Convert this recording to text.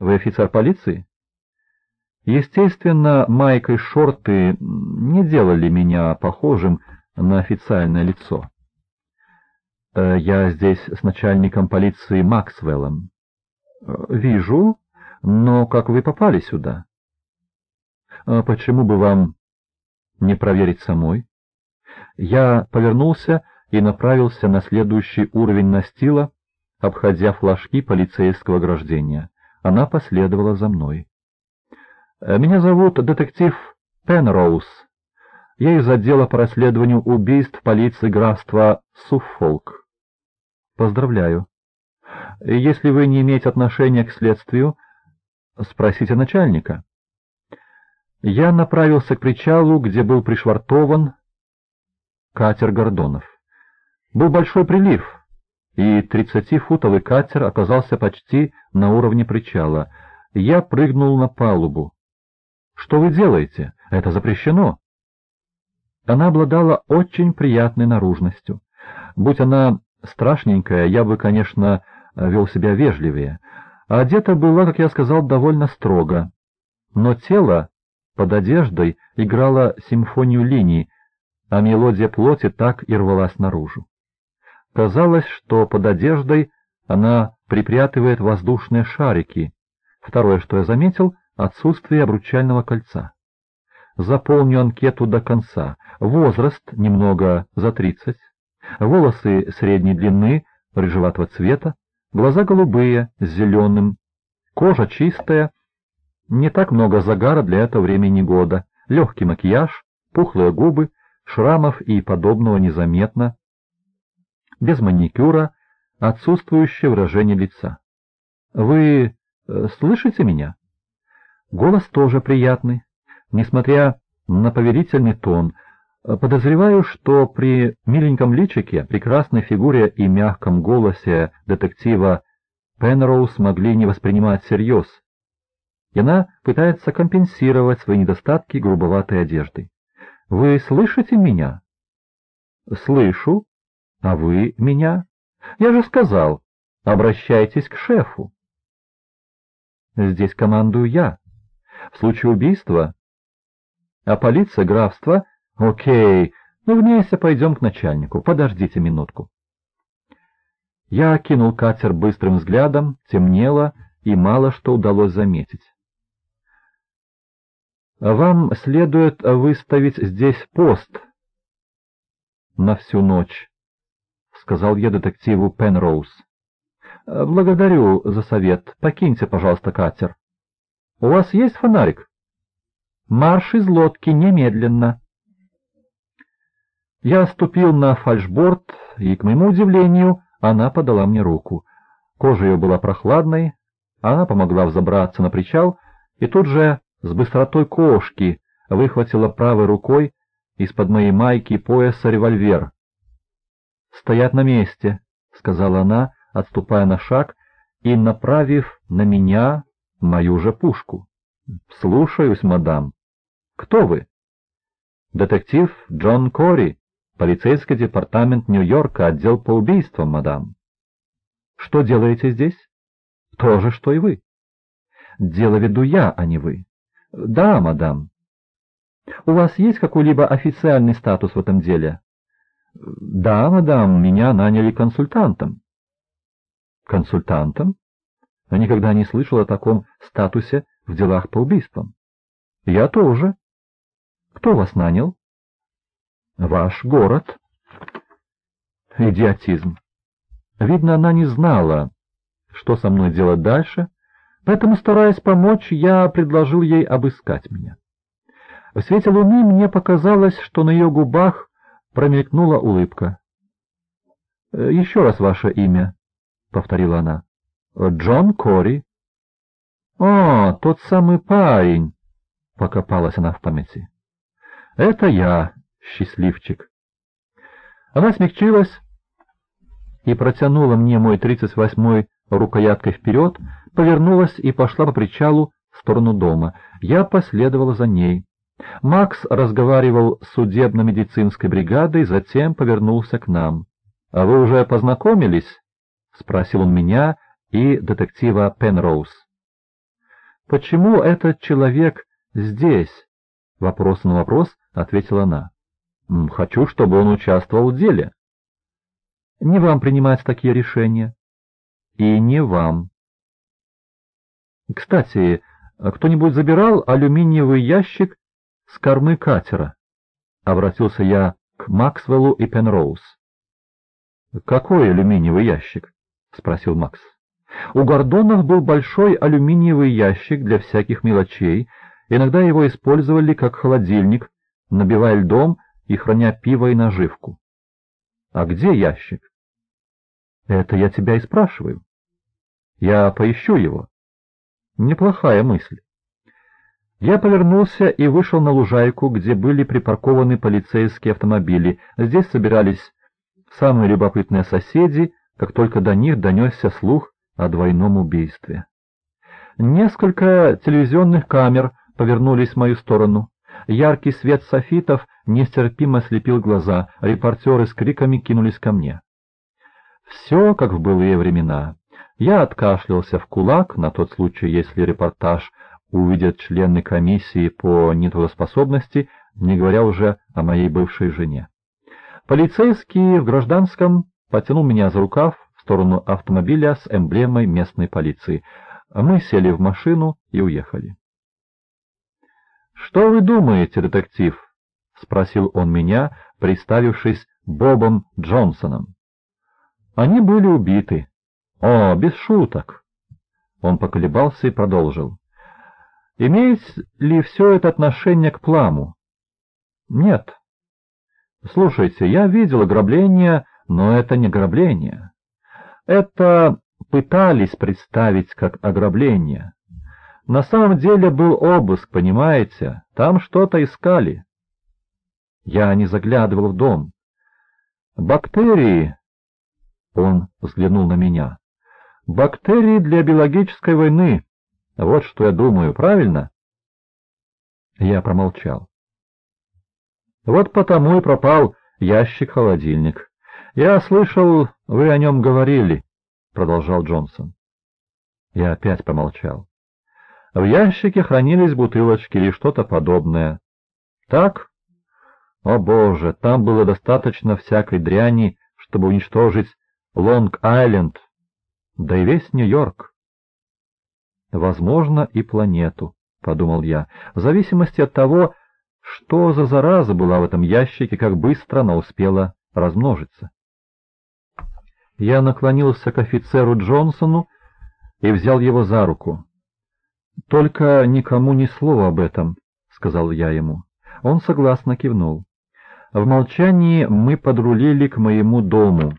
Вы офицер полиции? Естественно, майка и шорты не делали меня похожим на официальное лицо. Э, я здесь с начальником полиции Максвеллом. Э, вижу, но как вы попали сюда? А почему бы вам не проверить самой? Я повернулся и направился на следующий уровень настила, обходя флажки полицейского ограждения. Она последовала за мной. Э, «Меня зовут детектив Пенроуз. Я из отдела по расследованию убийств полиции графства Суффолк. Поздравляю. Если вы не имеете отношения к следствию, спросите начальника». Я направился к причалу, где был пришвартован катер Гордонов. Был большой прилив, и тридцатифутовый катер оказался почти на уровне причала. Я прыгнул на палубу. «Что вы делаете? Это запрещено!» Она обладала очень приятной наружностью. Будь она страшненькая, я бы, конечно, вел себя вежливее. Одета была, как я сказал, довольно строго. Но тело под одеждой играло симфонию линий, а мелодия плоти так и рвалась наружу. Казалось, что под одеждой она припрятывает воздушные шарики. Второе, что я заметил — отсутствие обручального кольца. Заполню анкету до конца. Возраст немного за тридцать. Волосы средней длины, рыжеватого цвета. Глаза голубые, с зеленым. Кожа чистая. Не так много загара для этого времени года. Легкий макияж, пухлые губы, шрамов и подобного незаметно без маникюра, отсутствующее выражение лица. «Вы э, слышите меня?» Голос тоже приятный, несмотря на поверительный тон. Подозреваю, что при миленьком личике, прекрасной фигуре и мягком голосе детектива Пенроуз могли не воспринимать всерьез. И она пытается компенсировать свои недостатки грубоватой одеждой. «Вы слышите меня?» «Слышу», а вы меня? Я же сказал, обращайтесь к шефу. Здесь командую я. В случае убийства... А полиция графства... Окей, ну вместе пойдем к начальнику. Подождите минутку. Я окинул катер быстрым взглядом, темнело, и мало что удалось заметить. Вам следует выставить здесь пост на всю ночь. — сказал я детективу Пенроуз. «Э, «Благодарю за совет. Покиньте, пожалуйста, катер. У вас есть фонарик?» «Марш из лодки немедленно!» Я ступил на фальшборд, и, к моему удивлению, она подала мне руку. Кожа ее была прохладной, она помогла взобраться на причал и тут же с быстротой кошки выхватила правой рукой из-под моей майки пояса револьвер, «Стоять на месте», — сказала она, отступая на шаг и направив на меня мою же пушку. «Слушаюсь, мадам. Кто вы?» «Детектив Джон Кори, полицейский департамент Нью-Йорка, отдел по убийствам, мадам». «Что делаете здесь?» «То же, что и вы». «Дело веду я, а не вы». «Да, мадам». «У вас есть какой-либо официальный статус в этом деле?» «Да, мадам, меня наняли консультантом». «Консультантом?» Я никогда не слышал о таком статусе в делах по убийствам. «Я тоже». «Кто вас нанял?» «Ваш город». Идиотизм. Видно, она не знала, что со мной делать дальше, поэтому, стараясь помочь, я предложил ей обыскать меня. В свете луны мне показалось, что на ее губах Промелькнула улыбка. «Э, «Еще раз ваше имя», — повторила она. «Джон Кори». «О, тот самый парень», — покопалась она в памяти. «Это я, счастливчик». Она смягчилась и протянула мне мой тридцать восьмой рукояткой вперед, повернулась и пошла по причалу в сторону дома. Я последовала за ней. Макс разговаривал с судебно-медицинской бригадой, затем повернулся к нам. — А вы уже познакомились? — спросил он меня и детектива Пенроуз. «Почему этот человек здесь?» Вопрос на вопрос ответила она. «Хочу, чтобы он участвовал в деле». «Не вам принимать такие решения». «И не вам». «Кстати, кто-нибудь забирал алюминиевый ящик с кормы катера?» Обратился я к Максвеллу и Пенроуз. «Какой алюминиевый ящик?» — спросил Макс. У Гордонов был большой алюминиевый ящик для всяких мелочей, иногда его использовали как холодильник, набивая льдом и храня пиво и наживку. «А где ящик?» «Это я тебя и спрашиваю. Я поищу его». «Неплохая мысль». Я повернулся и вышел на лужайку, где были припаркованы полицейские автомобили. Здесь собирались самые любопытные соседи, как только до них донесся слух о двойном убийстве. Несколько телевизионных камер повернулись в мою сторону. Яркий свет софитов нестерпимо слепил глаза, репортеры с криками кинулись ко мне. Все, как в былые времена. Я откашлялся в кулак на тот случай, если репортаж увидят члены комиссии по нетрудоспособности, не говоря уже о моей бывшей жене. Полицейский в гражданском потянул меня за рукав в сторону автомобиля с эмблемой местной полиции. Мы сели в машину и уехали. «Что вы думаете, детектив?» — спросил он меня, представившись Бобом Джонсоном. «Они были убиты». «О, без шуток!» Он поколебался и продолжил. «Имеет ли все это отношение к пламу?» «Нет». «Слушайте, я видел ограбление, но это не ограбление. Это пытались представить как ограбление. На самом деле был обыск, понимаете? Там что-то искали. Я не заглядывал в дом. Бактерии... Он взглянул на меня. Бактерии для биологической войны. Вот что я думаю, правильно? Я промолчал. Вот потому и пропал ящик-холодильник. Я слышал, вы о нем говорили, — продолжал Джонсон. Я опять помолчал. В ящике хранились бутылочки или что-то подобное. Так? О боже, там было достаточно всякой дряни, чтобы уничтожить Лонг-Айленд, да и весь Нью-Йорк. Возможно, и планету, — подумал я, в зависимости от того, что за зараза была в этом ящике, как быстро она успела размножиться. Я наклонился к офицеру Джонсону и взял его за руку. «Только никому ни слова об этом», — сказал я ему. Он согласно кивнул. В молчании мы подрулили к моему дому.